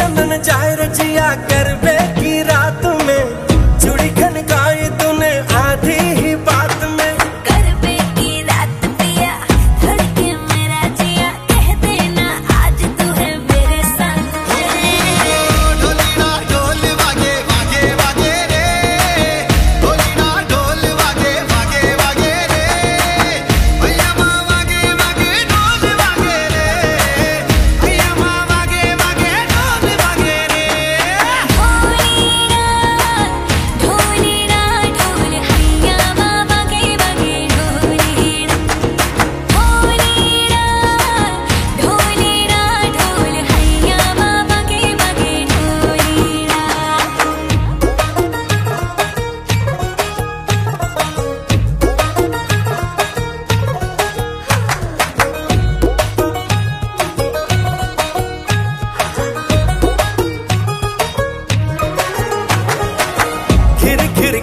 समन जाय रजिया कर बे।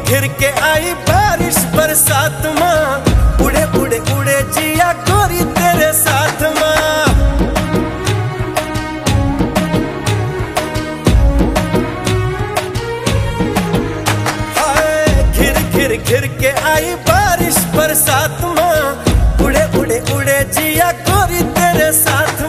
घिर के आई बारिश बरसात माँ। उड़े उड़े उड़े जिया गोरी तेरे साथ माँ। घिर घिर घिर के आई बारिश बरसात माँ। उड़े उड़े उड़े जिया गोरी तेरे साथ